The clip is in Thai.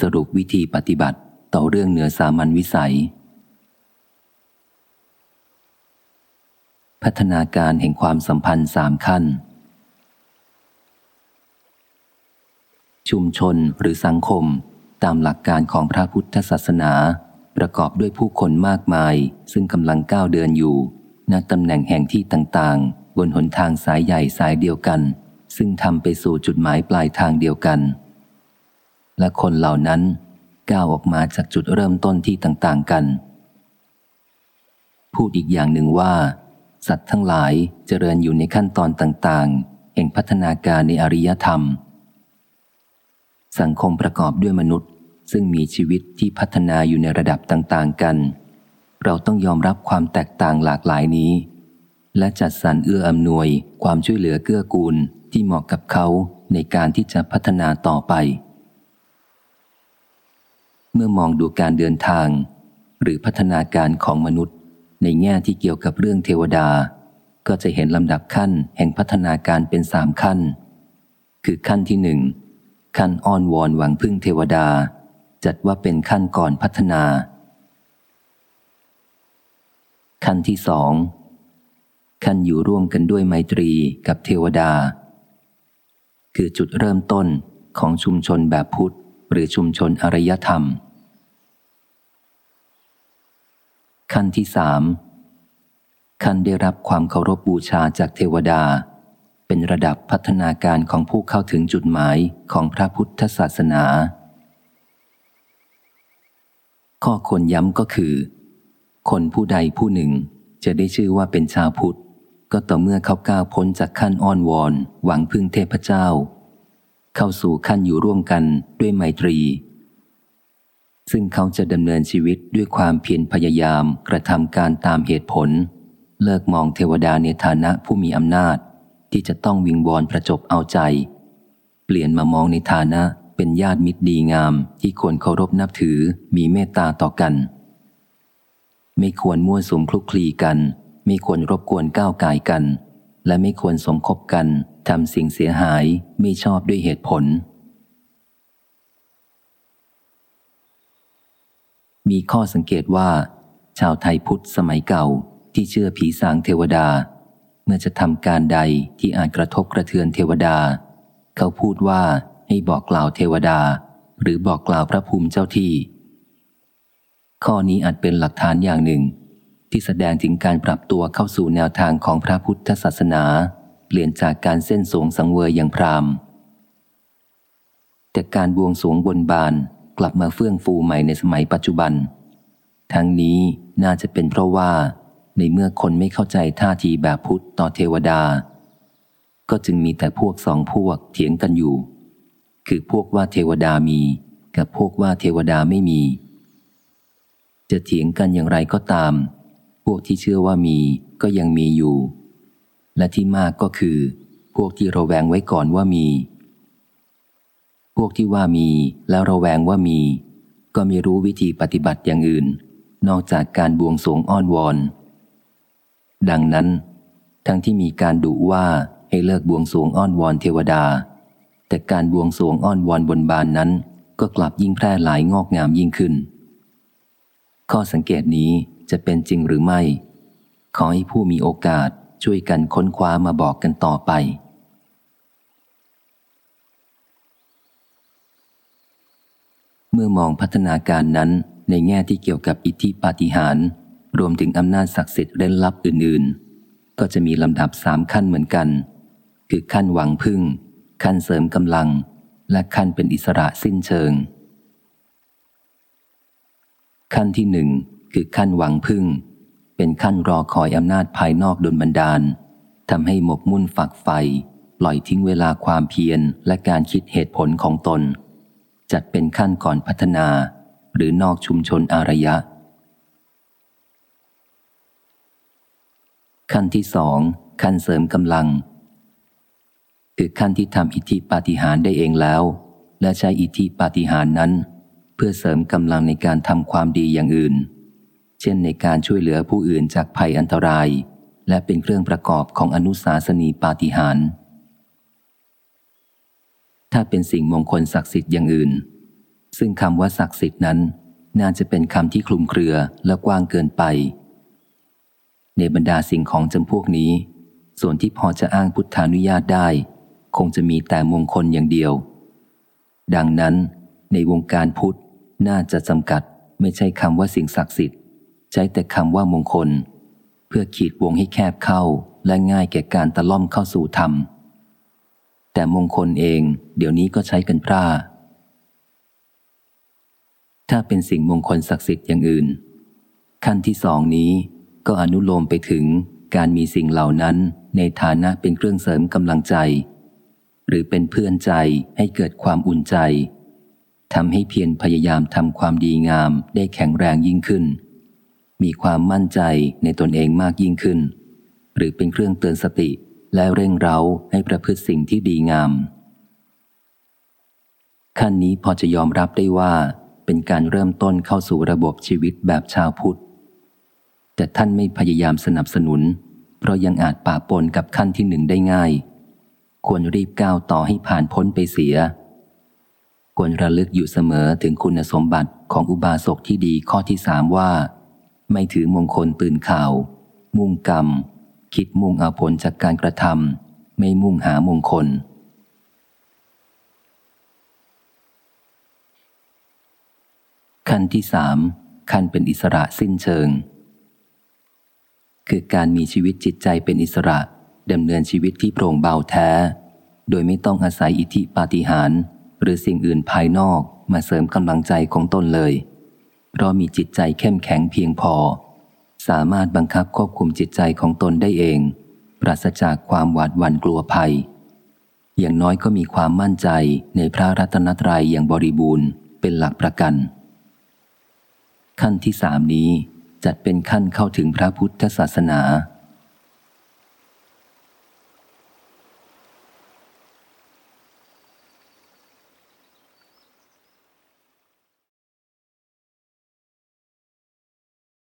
สรุปวิธีปฏิบัติต่อเรื่องเหนือสามัญวิสัย พัฒนาการแห่งความสัมพันธ์สามขั้น ชุมชนหรือสังคมตามหลักการของพระพุทธศาสนา ประกอบด้วยผู้คนมากมาย ซึ่งกำลังก้าวเดินอยู่ณตำแหน่งแห่งที่ต่างๆ บนหนทางสายใหญ่สายเดียวกัน ซึ่งทำไปสู่จุดหมายปลายทางเดียวกัน และคนเหล่านั้นก้าวออกมาจากจุดเริ่มต้นที่ต่างๆกัน พูดอีกอย่างหนึ่งว่า สัตว์ทั้งหลายเจริญอยู่ในขั้นตอนต่างๆ แห่งพัฒนาการในอริยธรรม สังคมประกอบด้วยมนุษย์ ซึ่งมีชีวิตที่พัฒนาอยู่ในระดับต่างๆกัน เราต้องยอมรับความแตกต่างหลากหลายนี้ และจัดสรรเอื้ออำนวยความช่วยเหลือเกื้อกูลที่เหมาะกับเขาในการที่จะพัฒนาต่อไป มื่อมองดูการเดินทาง หรือพัฒนาการของมนุษย์ ในแง่ที่เกี่ยวกับเรื่องเทวดา ก็จะเห็นลำดับขั้นแห่งพัฒนาการเป็นสามขั้น คือขั้นที่หนึ่งขั้นอ้อนวอนหวังพึ่งเทวดา จัดว่าเป็นขั้นก่อนพัฒนา ขั้นที่สองขั้นอยู่ร่วมกันด้วยไมตรีกับเทวดา คือจุดเริ่มต้นของชุมชนแบบพุทธ หรือชุมชนอารยธรรม ขั้นที่สามขั้นได้รับความเคารพบูชาจากเทวดา เป็นระดับพัฒนาการของผู้เข้าถึงจุดหมายของพระพุทธศาสนา ข้อควรย้ำก็คือ คนผู้ใดผู้หนึ่งจะได้ชื่อว่าเป็นชาวพุทธ ก็ต่อเมื่อเขาก้าวพ้นจากขั้นอ้อนวอน หวังพึ่งเทพเจ้า เข้าสู่ขั้นอยู่ร่วมกันด้วยไมตรี ซึ่งเขาจะดำเนินชีวิตด้วยความเพียรพยายามกระทำการตามเหตุผล เลิกมองเทวดาในฐานะผู้มีอำนาจ ที่จะต้องวิงวอนประจบเอาใจ เปลี่ยนมามองในฐานะเป็นญาติมิตรดีงามที่ควรเคารพนับถือมีเมตตาต่อกัน ไม่ควรมั่วสุมคลุกคลีกัน ไม่ควรรบกวนก้าวไกายกัน และไม่ควรสมคบกันทำสิ่งเสียหายไม่ชอบด้วยเหตุผล มีข้อสังเกตว่า ชาวไทยพุทธสมัยเก่าที่เชื่อผีสางเทวดา เมื่อจะทำการใดที่อาจกระทบกระเทือนเทวดา เขาพูดว่าให้บอกกล่าวเทวดา หรือบอกกล่าวพระภูมิเจ้าที่ ข้อนี้อาจเป็นหลักฐานอย่างหนึ่ง ที่แสดงถึงการปรับตัวเข้าสู่แนวทางของพระพุทธศาสนา เปลี่ยนจากการเส้นสวงสังเวยอย่างพรามแต่การบวงสวงบนบาน กลับมาเฟื่องฟูใหม่ในสมัยปัจจุบัน ทั้งนี้น่าจะเป็นเพราะว่า ในเมื่อคนไม่เข้าใจท่าทีแบบพุทธต่อเทวดา ก็จึงมีแต่พวกสองพวกเถียงกันอยู่ คือพวกว่าเทวดามี กับพวกว่าเทวดาไม่มี จะเถียงกันอย่างไรก็ตาม พวกที่เชื่อว่ามีก็ยังมีอยู่ และที่มากก็คือ พวกที่ระแวงไว้ก่อนว่ามี พวกที่ว่ามีแล้วระแวงว่ามี ก็ไม่รู้วิธีปฏิบัติอย่างอื่น นอกจากการบวงสวงอ้อนวอน ดังนั้น ทั้งที่มีการดุว่าให้เลิกบวงสวงอ้อนวอนเทวดา แต่การบวงสวงอ้อนวอนบนบานนั้น ก็กลับยิ่งแพร่หลายงอกงามยิ่งขึ้น ข้อสังเกตนี้จะเป็นจริงหรือไม่ ขอให้ผู้มีโอกาสช่วยกันค้นคว้ามาบอกกันต่อไป มื่อมองพัฒนาการนั้นในแง่ที่เกี่ยวกับอิทธิปาฏิหาริย์รวมถึงอำนาจศักดิ์สิทธิ์เร้นลับอื่นๆ ก็จะมีลำดับสามขั้นเหมือนกัน คือขั้นหวังพึ่ง ขั้นเสริมกำลัง และขั้นเป็นอิสระสิ้นเชิง ขั้นที่หนึ่งคือขั้นหวังพึ่ง เป็นขั้นรอคอยอำนาจภายนอกดลบันดาลทำให้หมกมุ่นฝักใฝ่ปล่อยทิ้งเวลาความเพียรและการคิดเหตุผลของตน จัดเป็นขั้นก่อนพัฒนา หรือนอกชุมชนอารยะ ขั้นที่สองขั้นเสริมกำลัง คือขั้นที่ทำอิทธิปาฏิหาริย์ได้เองแล้ว และใช้อิทธิปาฏิหาริย์นั้น เพื่อเสริมกำลังในการทำความดีอย่างอื่น เช่นในการช่วยเหลือผู้อื่นจากภัยอันตราย และเป็นเครื่องประกอบของอนุสาสนีปาฏิหาริย์ ถ้าเป็นสิ่งมงคลศักดิ์สิทธิ์อย่างอื่น ซึ่งคำว่าศักดิ์สิทธิ์นั้น น่าจะเป็นคำที่คลุมเครือและกว้างเกินไป ในบรรดาสิ่งของจำพวกนี้ ส่วนที่พอจะอ้างพุทธานุญาตได้ คงจะมีแต่มงคลอย่างเดียว ดังนั้น ในวงการพุทธน่าจะจำกัดไม่ใช่คำว่าสิ่งศักดิ์สิทธิ์ ใช้แต่คำว่ามงคล เพื่อขีดวงให้แคบเข้าและง่ายแก่การตะล่อมเข้าสู่ธรรม แต่มงคลเองเดี๋ยวนี้ก็ใช้กันพร่า ถ้าเป็นสิ่งมงคลศักดิ์สิทธิ์อย่างอื่น ขั้นที่สองนี้ก็อนุโลมไปถึงการมีสิ่งเหล่านั้นในฐานะเป็นเครื่องเสริมกำลังใจ หรือเป็นเพื่อนใจให้เกิดความอุ่นใจทำให้เพียรพยายามทำความดีงามได้แข็งแรงยิ่งขึ้น มีความมั่นใจในตนเองมากยิ่งขึ้น หรือเป็นเครื่องเตือนสติ และเร่งเร้าให้ประพฤติสิ่งที่ดีงาม ขั้นนี้พอจะยอมรับได้ว่าเป็นการเริ่มต้นเข้าสู่ระบบชีวิตแบบชาวพุทธ แต่ท่านไม่พยายามสนับสนุน เพราะยังอาจป่าปนกับขั้นที่หนึ่งได้ง่าย ควรรีบก้าวต่อให้ผ่านพ้นไปเสีย ควรระลึกอยู่เสมอถึงคุณสมบัติของอุบาสกที่ดีข้อที่สามว่า ไม่ถือมงคลตื่นข่าว มุ่งกรรม คิดมุ่งเอาผลจากการกระทำไม่มุ่งหามงคล ขั้นที่สามขั้นเป็นอิสระสิ้นเชิง คือการมีชีวิตจิตใจเป็นอิสระดำเนินชีวิตที่โปร่งเบาแท้ โดยไม่ต้องอาศัยอิทธิปาฏิหาริย์หรือสิ่งอื่นภายนอกมาเสริมกำลังใจของตนเลย เพราะมีจิตใจเข้มแข็งเพียงพอ สามารถบังคับควบคุมจิตใจของตนได้เอง ปราศจากความหวาดหวั่นกลัวภัย อย่างน้อยก็มีความมั่นใจในพระรัตนตรัยอย่างบริบูรณ์เป็นหลักประกัน ขั้นที่สามนี้จัดเป็นขั้นเข้าถึงพระพุทธศาสนา